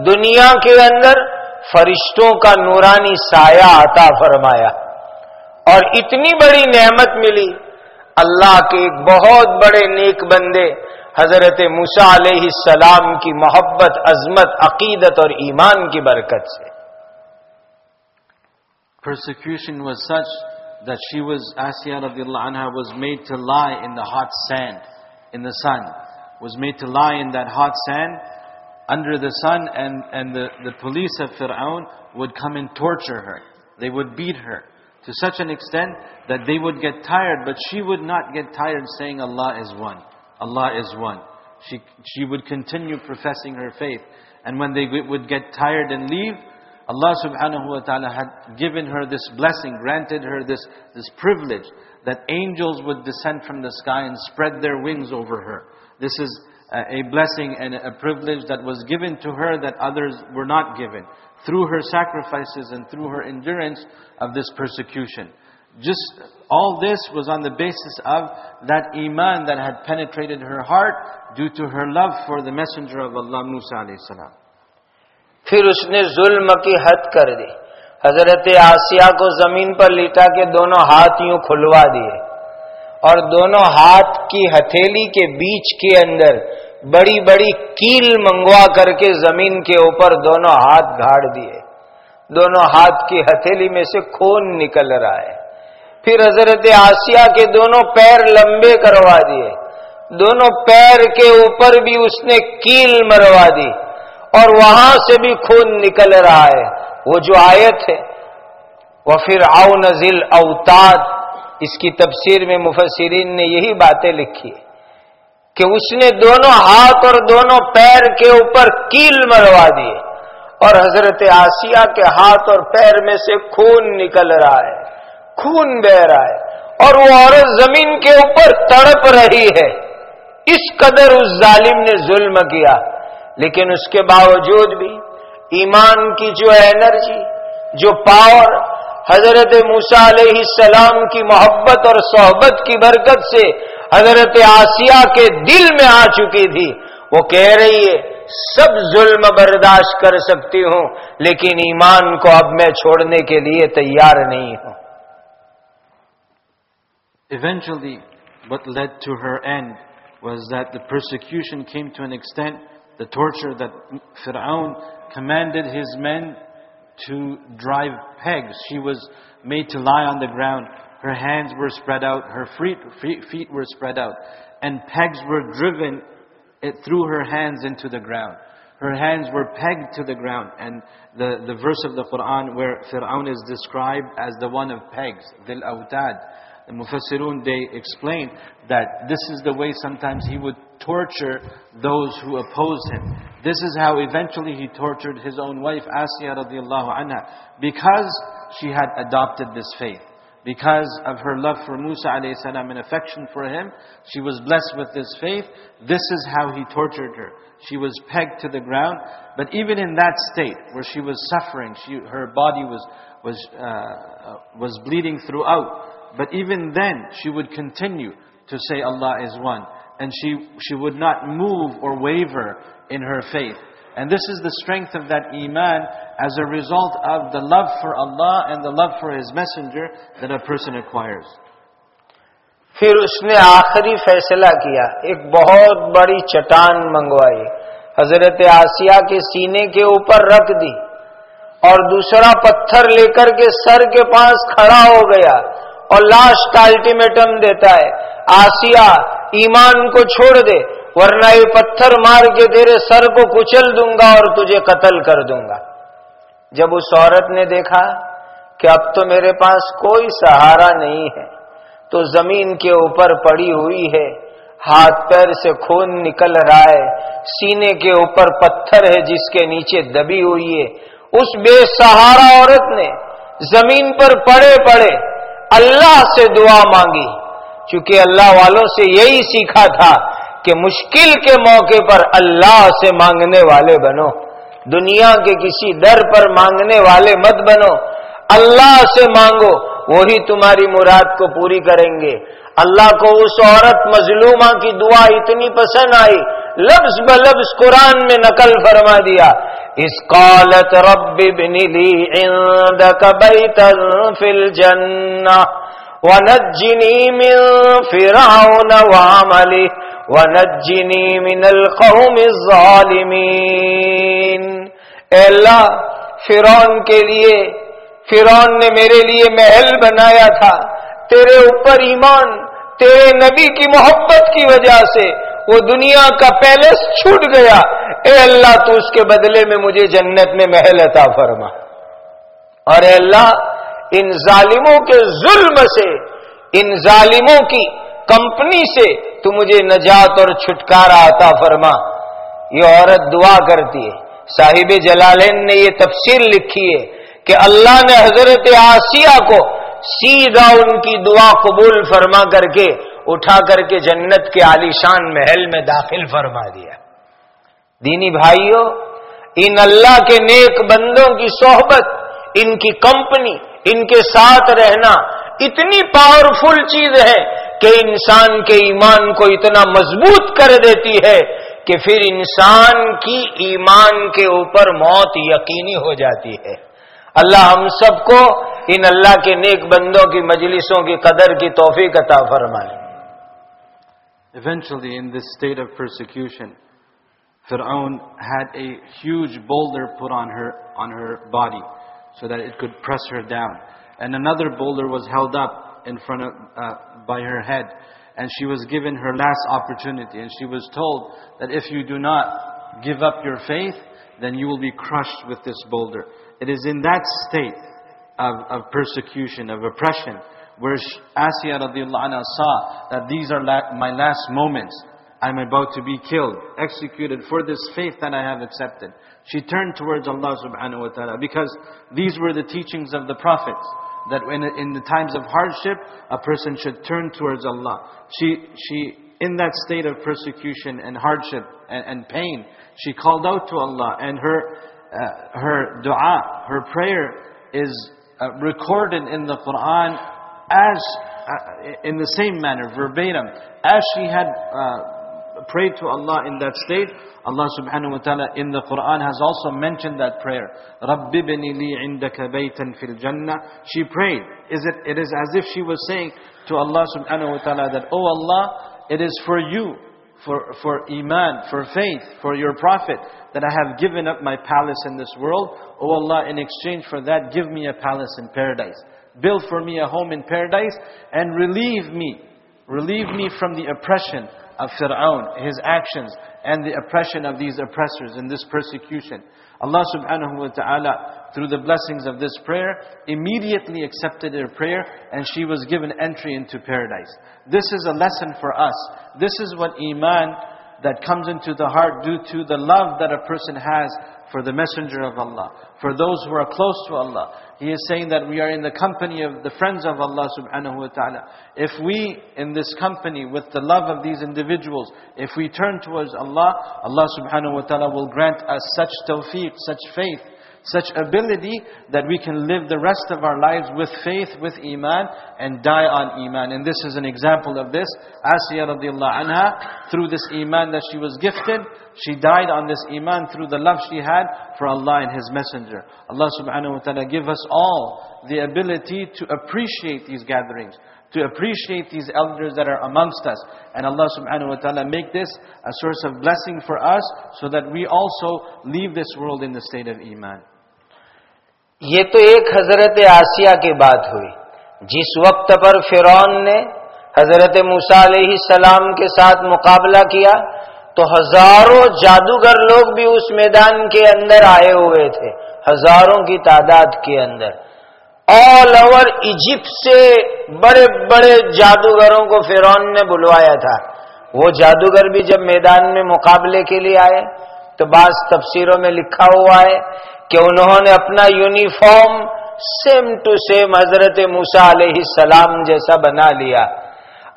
دنیا کے اندر فرشتوں کا نورانی سایہ عطا فرمایا اور اتنی بڑی نعمت ملی اللہ کے ایک بہت بڑے نیک بندے حضرت مسا علیہ السلام کی محبت، عظمت، عقیدت اور ایمان کی برکت سے۔ That she was, Asya radiallahu anha, was made to lie in the hot sand, in the sun. Was made to lie in that hot sand under the sun and, and the, the police of Fir'aun would come and torture her. They would beat her to such an extent that they would get tired, but she would not get tired saying Allah is one. Allah is one. She, she would continue professing her faith. And when they would get tired and leave, Allah subhanahu wa ta'ala had given her this blessing, granted her this, this privilege that angels would descend from the sky and spread their wings over her. This is a blessing and a privilege that was given to her that others were not given through her sacrifices and through her endurance of this persecution. Just all this was on the basis of that iman that had penetrated her heart due to her love for the messenger of Allah Musa alayhi salam. پھر اس نے ظلم کی حد کر دی۔ حضرت آسیہ کو زمین پر لیٹا کے دونوں ہاتھ یوں کھلوا دیے۔ اور دونوں ہاتھ کی ہتھیلی کے بیچ کے اندر بڑی بڑی کیل منگوا کر کے زمین کے اوپر دونوں ہاتھ گھاڑ دیے۔ دونوں ہاتھ کی ہتھیلی میں سے خون نکل رہا ہے۔ پھر حضرت آسیہ کے دونوں پیر لمبے کروا دیے۔ دونوں پیر کے اوپر بھی اس نے کیل مروا دی۔ اور وہاں سے بھی خون نکل رہا ہے۔ وہ جو آئے تھے وہ پھر او نزل اوتاد اس کی تفسیر میں مفسرین نے یہی باتیں لکھی کہ اس نے دونوں ہاتھ اور دونوں پیر کے اوپر کیل مروا دیے اور حضرت آسیہ کے ہاتھ اور پیر میں سے خون نکل رہا ہے، خون بہ رہا ہے۔ اور وہ عورت زمین کے اوپر تڑپ رہی ہے۔ اس قدر اس ظالم نے ظلم کیا۔ لیکن اس کے باوجود بھی ایمان کی جو انرجی، جو پاور حضرت موسا علیہ السلام کی محبت اور صحبت کی برکت سے حضرت آسیہ کے دل میں آ چکی تھی، وہ کہہ رہی ہے، سب ظلم برداشت کر سکتی ہوں، لیکن ایمان کو اب میں چھوڑنے کے لیے تیار نہیں ہوں۔ Eventually what led to her and was that the persecution came to an extent the torture that Fir'aun commanded his men to drive pegs. She was made to lie on the ground. Her hands were spread out, her feet, feet were spread out, and pegs were driven through her hands into the ground. Her hands were pegged to the ground. And the, the verse of the Quran where Fir'aun is described as the one of pegs, Dil Awtad. The Mufassirun, they explain that this is the way sometimes he would torture those who oppose him. This is how eventually he tortured his own wife, Asya radiallahu anha, because she had adopted this faith. Because of her love for Musa alayhi salam and affection for him, she was blessed with this faith. This is how he tortured her. She was pegged to the ground, but even in that state where she was suffering, she, her body was, was, uh, was bleeding throughout. But even then, she would continue to say Allah is one And she, she would not move or waver in her faith. And this is the strength of that iman as a result of the love for Allah and the love for His Messenger that a person acquires. फिर उसने आखिरी फैसला किया एक बहुत बड़ी चट्टान मंगवाई हजरत आसिया के सीने के ऊपर रख दी और दूसरा पत्थर लेकर के सर के पास खड़ा हो गया और लास्ट का अल्टीमेटम देता है आसिया ایمان کو چھوڑ دے، ورنہ یہ پتھر مار کے تیرے سر کو کچل دوں گا اور تجھے قتل کر دوں گا۔ جب اس عورت نے دیکھا کہ اب تو میرے پاس کوئی سہارا نہیں ہے، تو زمین کے اوپر پڑی ہوئی ہے، ہاتھ پیر سے خون نکل رہا ہے، سینے کے اوپر پتھر ہے جس کے نیچے دبی ہوئی ہے۔ اس بے سہارا عورت نے زمین پر پڑے پڑے اللہ سے دعا مانگی۔ چونکہ اللہ والوں سے یہی سیکھا تھا کہ مشکل کے موقع پر اللہ سے مانگنے والے بنو۔ دنیا کے کسی در پر مانگنے والے مت بنو۔ اللہ سے مانگو، وہی تمہاری مراد کو پوری کریں گے۔ اللہ کو اس عورت مظلومہ کی دعا اتنی پسند آئی۔ لفظ بلفظ قرآن میں نقل فرما دیا۔ اس قالت رب بنی لی عندك بیتا فی الجنہ ونجني من فرعون وعمله ونجني من القوم الظالمين اے اللہ، فرعون کے لیے، فرعون نے میرے لیے محل بنایا تھا۔ تیرے اوپر ایمان، تیرے نبی کی محبت کی وجہ سے وہ دنیا کا پیلس چھوٹ گیا۔ اے اللہ، تو اس کے بدلے میں مجھے جنت میں محل عطا فرما۔ اور اے اللہ ان ظالموں کے ظلم سے، ان ظالموں کی کمپنی سے تو مجھے نجات اور چھٹکارا عطا فرما۔ یہ عورت دعا کرتی ہے۔ صاحب جلالین نے یہ تفسیر لکھی ہے کہ اللہ نے حضرت آسیہ کو سیدھا ان کی دعا قبول فرما کر کے اٹھا کر کے جنت کے عالیشان محل میں داخل فرما دیا۔ دینی بھائیوں ان اللہ کے نیک بندوں کی صحبت، ان کی کمپنی ان کے ساتھ رہنا اتنی پاورفل چیز ہے کہ انسان کے ایمان کو اتنا مضبوط کر دیتی ہے کہ پھر انسان کی ایمان کے اوپر موت یقینی ہو جاتی ہے۔ اللہ ہم سب کو ان اللہ کے نیک بندوں کی مجلسوں کی قدر کی توفیق عطا فرمائے۔ Eventually in this state of persecution Fir'aun had a huge boulder put on her on her body. So that it could press her down. And another boulder was held up in front of, uh, by her head. And she was given her last opportunity. And she was told that if you do not give up your faith, then you will be crushed with this boulder. It is in that state of, of persecution, of oppression, where Asya radiallahu anha saw that these are la my last moments. I'm about to be killed, executed for this faith that I have accepted. She turned towards Allah subhanahu wa ta'ala because these were the teachings of the prophets. That when, in the times of hardship, a person should turn towards Allah. She, she, in that state of persecution and hardship and, and pain, she called out to Allah and her uh, her dua, her prayer is uh, recorded in the Quran as, uh, in the same manner, verbatim, as she had uh, prayed to Allah in that state. Allah subhanahu wa ta'ala in the Quran has also mentioned that prayer. رَبِّ بِنِ لِي عِنْدَكَ بَيْتًا فِي الْجَنَّةِ She prayed. Is it, it is as if she was saying to Allah subhanahu wa ta'ala that, Oh Allah, it is for you for, for Iman, for faith, for your Prophet, that I have given up my palace in this world. O oh Allah, in exchange for that, give me a palace in paradise. Build for me a home in paradise and relieve me. Relieve me from the oppression of Fir'aun, his actions, and the oppression of these oppressors in this persecution. Allah subhanahu wa ta'ala, through the blessings of this prayer, immediately accepted her prayer and she was given entry into paradise. This is a lesson for us. This is what Iman that comes into the heart due to the love that a person has for the Messenger of Allah, for those who are close to Allah. He is saying that we are in the company of the friends of Allah subhanahu wa ta'ala. If we, in this company, with the love of these individuals, if we turn towards Allah, Allah subhanahu wa ta'ala will grant us such tawfiq, such faith, such ability that we can live the rest of our lives with faith, with iman, and die on iman. And this is an example of this. Asiyah radiallahu anha, through this iman that she was gifted, she died on this iman through the love she had for Allah and His Messenger. Allah subhanahu wa ta'ala give us all the ability to appreciate these gatherings to appreciate these elders that are amongst us. And Allah subhanahu wa ta'ala make this a source of blessing for us so that we also leave this world in the state of Iman. یہ تو ایک حضرت آسیہ کی بات ہوئی، جس وقت پر فرعون نے حضرت موسا علیہ السلام کے ساتھ مقابلہ کیا، تو ہزاروں جادوگر لوگ بھی اس میدان کے اندر آئے ہوئے تھے، ہزاروں کی تعداد کے اندر۔ آل اوور ایجپٹ سے بڑے بڑے جادوگروں کو فرعون نے بلوایا تھا۔ وہ جادوگر بھی جب میدان میں مقابلے کے لیے آئے، تو بعض تفسیروں میں لکھا ہوا ہے کہ انہوں نے اپنا یونیفارم سیم ٹو سیم حضرت موسا علیہ السلام جیسا بنا لیا۔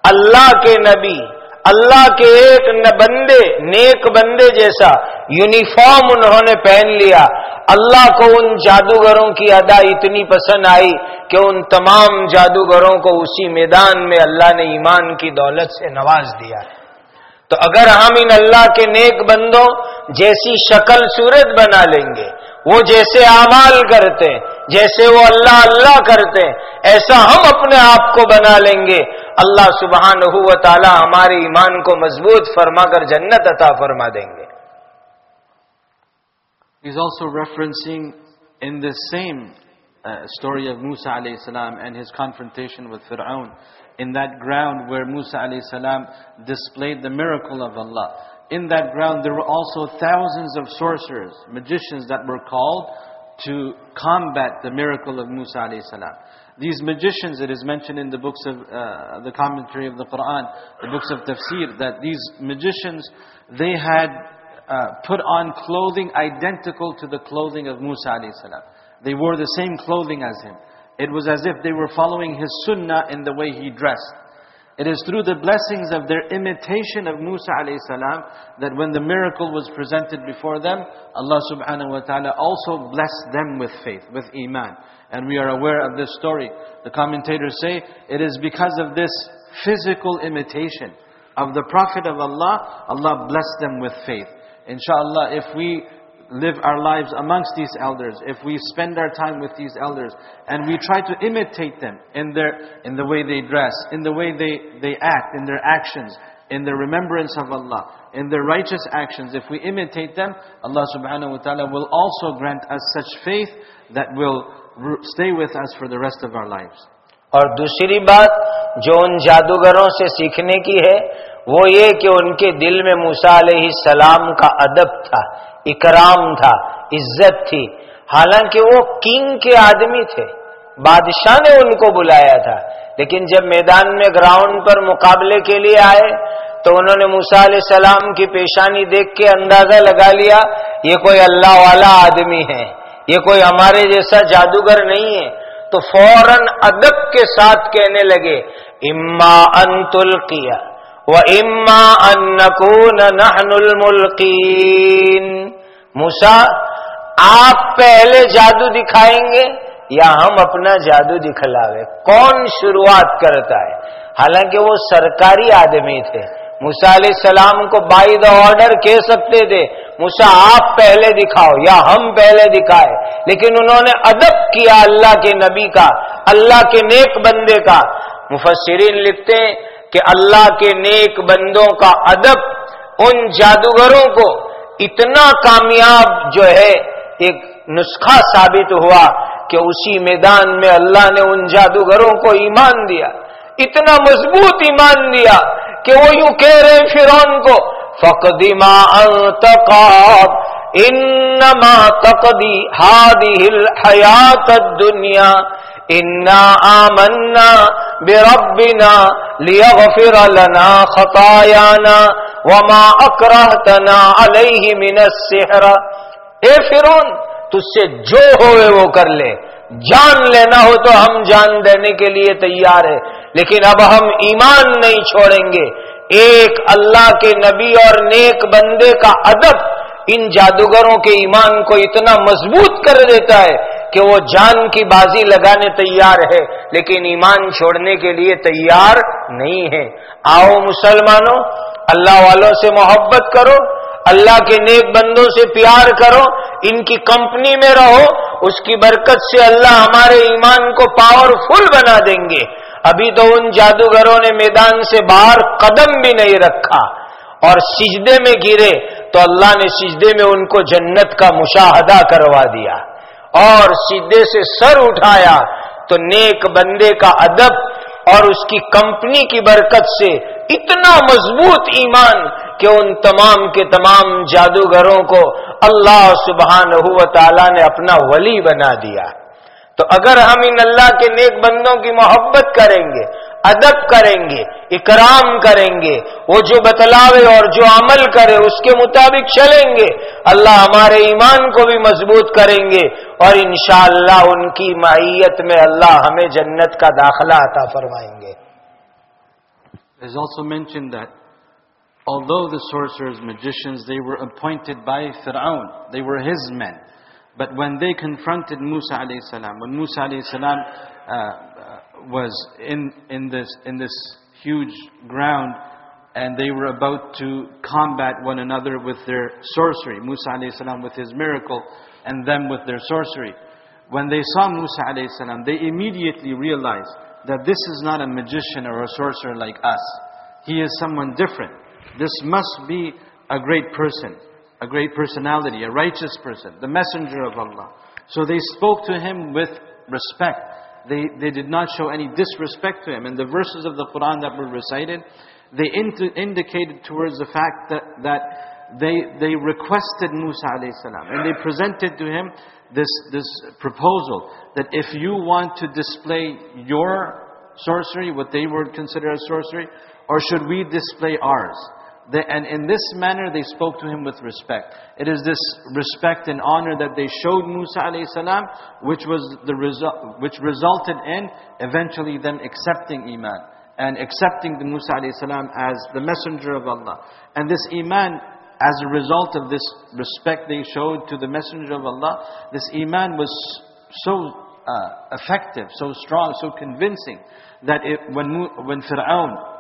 اللہ کے نبی، اللہ کے ایک بندے، نیک بندے جیسا یونیفارم انہوں نے پہن لیا۔ اللہ کو ان جادوگروں کی ادا اتنی پسند آئی کہ ان تمام جادوگروں کو اسی میدان میں اللہ نے ایمان کی دولت سے نواز دیا۔ تو اگر ہم ان اللہ کے نیک بندوں جیسی شکل صورت بنا لیں گے وہ جیسے اعمال کرتے جیسے وہ اللہ اللہ کرتے ایسا ہم اپنے آپ کو بنا لیں گے اللہ سبحان و تعالی ہمارے ایمان کو مضبوط فرما کر جنت عطا فرما دیں گے He's also referencing in the same uh, story of Musa alayhi salam and his confrontation with Fir'aun in that ground where Musa alayhi salam displayed the miracle of Allah. In that ground there were also thousands of sorcerers, magicians that were called to combat the miracle of Musa salam. These magicians, it is mentioned in the books of uh, the commentary of the Quran, the books of tafsir, that these magicians, they had uh, put on clothing identical to the clothing of Musa salam. They wore the same clothing as him. It was as if they were following his sunnah in the way he dressed. It is through the blessings of their imitation of Musa alayhi salam that when the miracle was presented before them, Allah subhanahu wa ta'ala also blessed them with faith, with iman. And we are aware of this story. The commentators say it is because of this physical imitation of the Prophet of Allah, Allah blessed them with faith. Inshallah, if we live our lives amongst these elders, if we spend our time with these elders, and we try to imitate them in, their, in the way they dress, in the way they, they act, in their actions, in their remembrance of Allah, in their righteous actions, if we imitate them, Allah subhanahu wa ta'ala will also grant us such faith that will stay with us for the rest of our lives. और दूसरी बात जो उन जादूगरों से सीखने की है وہ یہ کہ ان کے دل میں موسا علیہ السلام کا ادب تھا، اکرام تھا، عزت تھی۔ حالانکہ وہ کنگ کے آدمی تھے۔ بادشاہ نے ان کو بلایا تھا۔ لیکن جب میدان میں گراؤنڈ پر مقابلے کے لیے آئے، تو انہوں نے موسا علیہ السلام کی پیشانی دیکھ کے اندازہ لگا لیا، یہ کوئی اللہ والا آدمی ہے، یہ کوئی ہمارے جیسا جادوگر نہیں ہے۔ تو فوراً ادب کے ساتھ کہنے لگے، اما انتل کیا وَإِمَّا أَن نَّكُونَ نَحْنُ الْمُلْقِينَ۔ موسیٰ، آپ پہلے جادو دکھائیں گے یا ہم اپنا جادو دکھلاوے کون شروعات کرتا ہے؟ حالانکہ وہ سرکاری آدمی تھے۔ موسا علیہ السلام کو بائی دا آرڈر کہہ سکتے تھے موسا آپ پہلے دکھاؤ یا ہم پہلے دکھائے لیکن انہوں نے ادب کیا اللہ کے نبی کا، اللہ کے نیک بندے کا۔ مفسرین لکھتے ہیں کہ اللہ کے نیک بندوں کا ادب ان جادوگروں کو اتنا کامیاب جو ہے، ایک نسخہ ثابت ہوا کہ اسی میدان میں اللہ نے ان جادوگروں کو ایمان دیا۔ اتنا مضبوط ایمان دیا کہ وہ یوں کہہ رہے فرون کو فقدما تقاب انما تقدی ہاد ہل حیات دنیا انا آمنا بربنا ليغفر لنا خطايانا وما اکرہتنا علیہ من السحر اے فرون تجھ سے جو ہوئے وہ کر لے۔ جان لینا ہو تو ہم جان دینے کے لیے تیار ہے لیکن اب ہم ایمان نہیں چھوڑیں گے۔ ایک اللہ کے نبی اور نیک بندے کا ادب ان جادوگروں کے ایمان کو اتنا مضبوط کر دیتا ہے کہ وہ جان کی بازی لگانے تیار ہے، لیکن ایمان چھوڑنے کے لیے تیار نہیں ہے۔ آؤ مسلمانوں، اللہ والوں سے محبت کرو، اللہ کے نیک بندوں سے پیار کرو، ان کی کمپنی میں رہو، اس کی برکت سے اللہ ہمارے ایمان کو پاور فل بنا دیں گے۔ ابھی تو ان جادوگروں نے میدان سے باہر قدم بھی نہیں رکھا اور سجدے میں گرے، تو اللہ نے سجدے میں ان کو جنت کا مشاہدہ کروا دیا۔ اور سیدھے سے سر اٹھایا تو نیک بندے کا ادب اور اس کی کمپنی کی برکت سے اتنا مضبوط ایمان کہ ان تمام کے تمام جادوگروں کو اللہ سبحان ہو تعالی نے اپنا ولی بنا دیا۔ تو اگر ہم ان اللہ کے نیک بندوں کی محبت کریں گے ادب کریں گے اکرام کریں گے وہ جو بتلاوے اور جو عمل کرے اس کے مطابق چلیں گے اللہ ہمارے ایمان کو بھی مضبوط کریں گے اور انشاءاللہ ان کی معیت میں اللہ ہمیں جنت کا داخلہ عطا فرمائیں گے Although the sorcerers, magicians, they were appointed by Fir'aun, they were his men. But when they confronted Musa alayhi salam, when Musa alayhi salam uh, was in, in, this, in this huge ground and they were about to combat one another with their sorcery, Musa salam with his miracle and them with their sorcery. When they saw Musa salam, they immediately realized that this is not a magician or a sorcerer like us. He is someone different. This must be a great person a great personality, a righteous person, the messenger of Allah. So they spoke to him with respect. They, they did not show any disrespect to him. And the verses of the Quran that were recited, they indicated towards the fact that, that they, they requested Musa salam and they presented to him this, this proposal that if you want to display your sorcery, what they would consider as sorcery, or should we display ours? And in this manner they spoke to him with respect. It is this respect and honor that they showed Musa salam, which was the result, which resulted in eventually them accepting iman and accepting the Musa salam as the messenger of Allah. And this iman, as a result of this respect they showed to the messenger of Allah, this iman was so uh, effective, so strong, so convincing that it, when when Fir'aun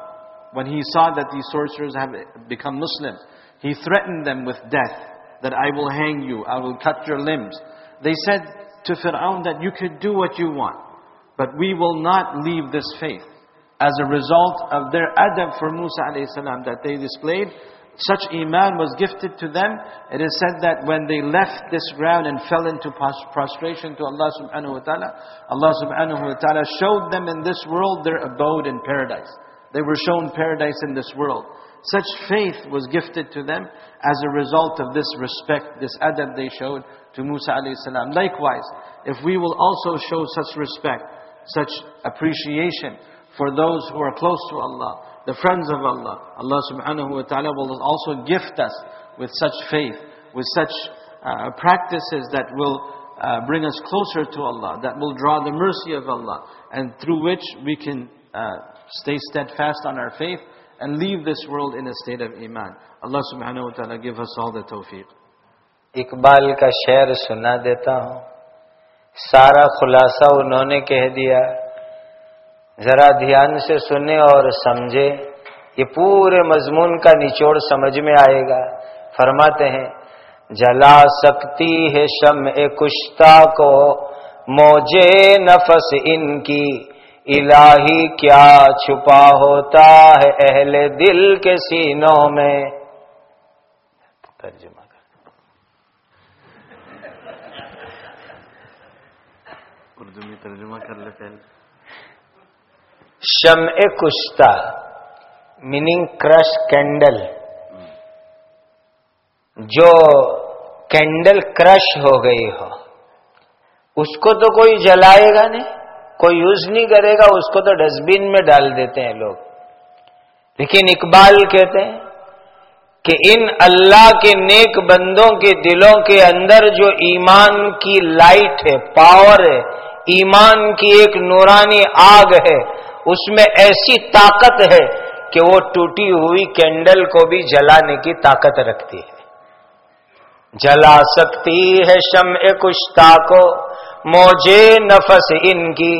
when he saw that these sorcerers have become Muslim, he threatened them with death, that I will hang you, I will cut your limbs. They said to Fir'aun that you could do what you want, but we will not leave this faith. As a result of their adab for Musa salam that they displayed, such iman was gifted to them. It is said that when they left this ground and fell into prostration to Allah subhanahu wa ta'ala, Allah subhanahu wa ta'ala showed them in this world their abode in paradise. They were shown paradise in this world. Such faith was gifted to them as a result of this respect, this adab they showed to Musa salam. Likewise, if we will also show such respect, such appreciation for those who are close to Allah, the friends of Allah, Allah subhanahu wa ta'ala will also gift us with such faith, with such uh, practices that will uh, bring us closer to Allah, that will draw the mercy of Allah, and through which we can uh, stay steadfast on our faith, and leave this world in a state of iman. Allah subhanahu wa ta'ala give us all the tawfiq. Iqbal کا شعر سنا دیتا ہوں۔ سارا خلاصہ انہوں نے کہہ دیا۔ ذرا دھیان سے سنے اور سمجھے۔ یہ پورے مضمون کا نچوڑ سمجھ میں آئے گا۔ فرماتے ہیں جلا سکتی ہے شم کشتا کو موجے نفس ان کی۔ الہی کیا چھپا ہوتا ہے اہل دل کے سینوں میں؟ ترجمہ کر اردو میں ترجمہ کر لے پہلے۔ شمع کشتا میننگ کرش کینڈل جو کینڈل کرش ہو گئی ہو اس کو تو کوئی جلائے گا نہیں؟ کوئی یوز نہیں کرے گا، اس کو تو ڈسٹ بین میں ڈال دیتے ہیں لوگ۔ لیکن اقبال کہتے ہیں کہ ان اللہ کے نیک بندوں کے دلوں کے اندر جو ایمان کی لائٹ ہے، پاور ہے، ایمان کی ایک نورانی آگ ہے، اس میں ایسی طاقت ہے کہ وہ ٹوٹی ہوئی کینڈل کو بھی جلانے کی طاقت رکھتی ہے۔ جلا سکتی ہے شمع کشتا کو۔ मोजे नफस इनकी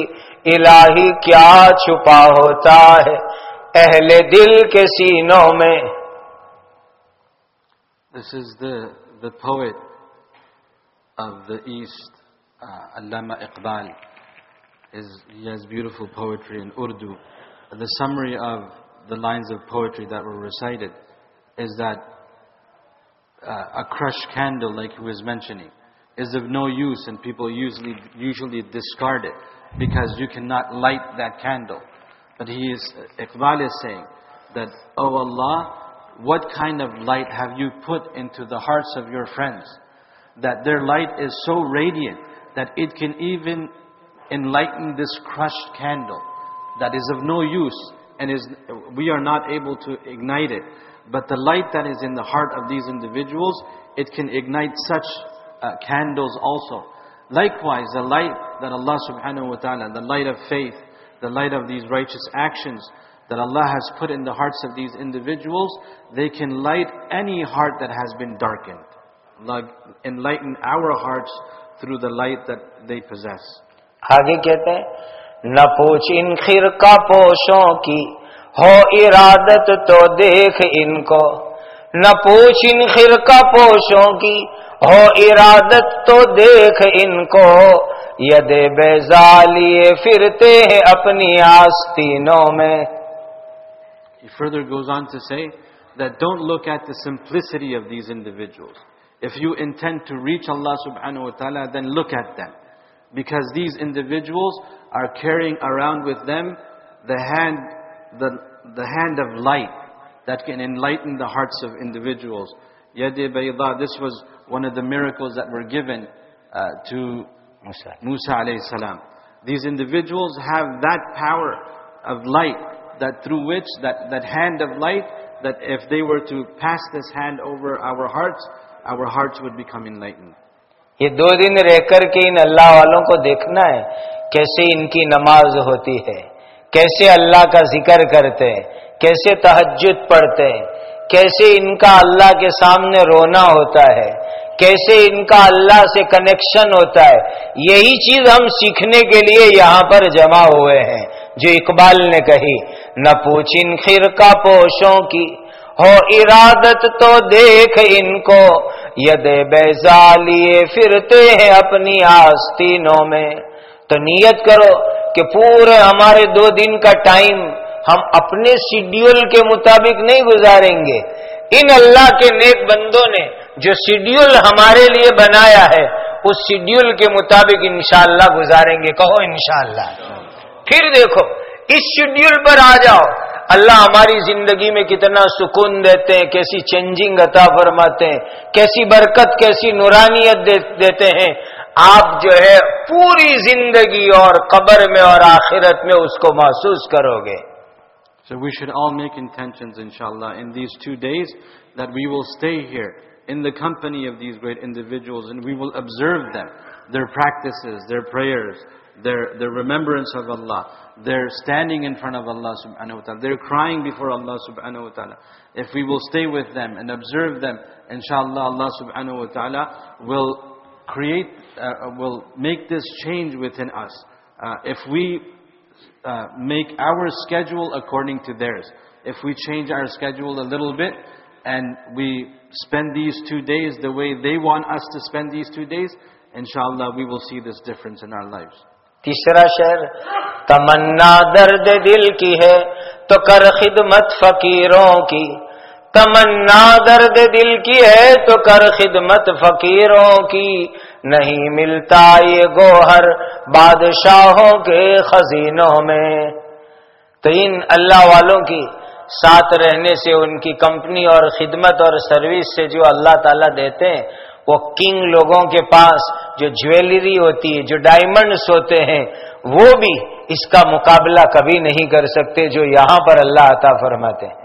इलाही क्या छुपा होता है अहले दिल के सीनों में This is the, the poet of the East, uh, Allama Iqbal. Is, he has beautiful poetry in Urdu. The summary of the lines of poetry that were recited is that uh, a crushed candle, like he was mentioning, is of no use and people usually, usually discard it because you cannot light that candle. But he is, Iqbal is saying that, Oh Allah, what kind of light have you put into the hearts of your friends? That their light is so radiant that it can even enlighten this crushed candle that is of no use. and is, we are not able to ignite it. But the light that is in the heart of these individuals, it can ignite such uh, candles also. Likewise, the light that Allah subhanahu wa ta'ala, the light of faith, the light of these righteous actions that Allah has put in the hearts of these individuals, they can light any heart that has been darkened. Allah enlighten our hearts through the light that they possess. आगे कहते हैं न पूछ इन खिरका पोशों की हो इरादत तो देख इनको न पूछ इन खिरका पोशों की हो इरादत तो देख इनको यदे बेजालिए फिरते हैं अपनी आस्तीनों में He further goes on to say that don't look at the simplicity of these individuals. If you intend to reach Allah subhanahu wa ta'ala, then look at them. Because these individuals are carrying around with them the hand, the, the hand of light that can enlighten the hearts of individuals. Yadi Bayda, this was one of the miracles that were given uh, to Musa. Musa alayhi salam. These individuals have that power of light that through which, that, that hand of light, that if they were to pass this hand over our hearts, our hearts would become enlightened. ये दो दिन रह कर के इन अल्लाह वालों को देखना है कैसे इनकी नमाज होती है कैसे अल्लाह का जिक्र करते हैं कैसे तहज्जुद पढ़ते हैं کیسے ان کا اللہ کے سامنے رونا ہوتا ہے؟ کیسے ان کا اللہ سے کنیکشن ہوتا ہے؟ یہی چیز ہم سیکھنے کے لیے یہاں پر جمع ہوئے ہیں۔ جو اقبال نے کہی، نہ پوچھ پوچھن کا پوشوں کی، ہو ارادت تو دیکھ ان کو۔ ید بیزا لیے پھرتے ہیں اپنی آستینوں میں۔ تو نیت کرو کہ پورے ہمارے دو دن کا ٹائم ہم اپنے شیڈیول کے مطابق نہیں گزاریں گے۔ ان اللہ کے نیک بندوں نے جو شیڈیول ہمارے لیے بنایا ہے، اس شیڈیول کے مطابق انشاءاللہ گزاریں گے۔ کہو انشاءاللہ۔ پھر دیکھو، اس شیڈیول پر آ جاؤ۔ اللہ ہماری زندگی میں کتنا سکون دیتے ہیں، کیسی چینجنگ عطا فرماتے ہیں، کیسی برکت، کیسی نورانیت دیتے ہیں۔ آپ جو ہے پوری زندگی اور قبر میں اور آخرت میں اس کو محسوس کرو گے۔ So we should all make intentions, inshallah, in these two days that we will stay here in the company of these great individuals and we will observe them, their practices, their prayers, their, their remembrance of Allah, their standing in front of Allah subhanahu wa ta'ala, their crying before Allah subhanahu wa ta'ala. If we will stay with them and observe them, inshallah Allah subhanahu wa ta'ala will create, uh, will make this change within us. Uh, if we uh, make our schedule according to theirs. If we change our schedule a little bit and we spend these two days the way they want us to spend these two days, inshallah we will see this difference in our lives. Tisra شعر تمنا درد dil ki hai, to kar khidmat fakiron ki. تمنا درد dil ki hai, to kar khidmat fakiron ki. نہیں ملتا یہ گوہر بادشاہوں کے خزینوں میں۔ تو ان اللہ والوں کی ساتھ رہنے سے ان کی کمپنی اور خدمت اور سروس سے جو اللہ تعالیٰ دیتے ہیں وہ کنگ لوگوں کے پاس جو جویلری ہوتی ہے جو ڈائمنڈس ہوتے ہیں وہ بھی اس کا مقابلہ کبھی نہیں کر سکتے جو یہاں پر اللہ عطا فرماتے ہیں۔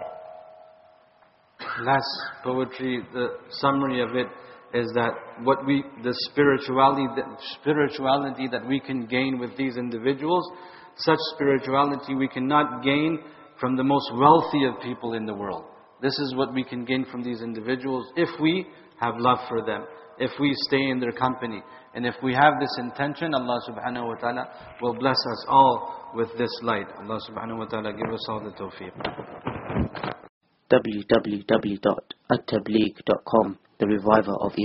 Last poetry, the summary of it. Is that what we, the spirituality, the spirituality that we can gain with these individuals, such spirituality we cannot gain from the most wealthy of people in the world. This is what we can gain from these individuals if we have love for them, if we stay in their company. And if we have this intention, Allah subhanahu wa ta'ala will bless us all with this light. Allah subhanahu wa ta'ala give us all the tawfiq. www.attablig.com The Reviver of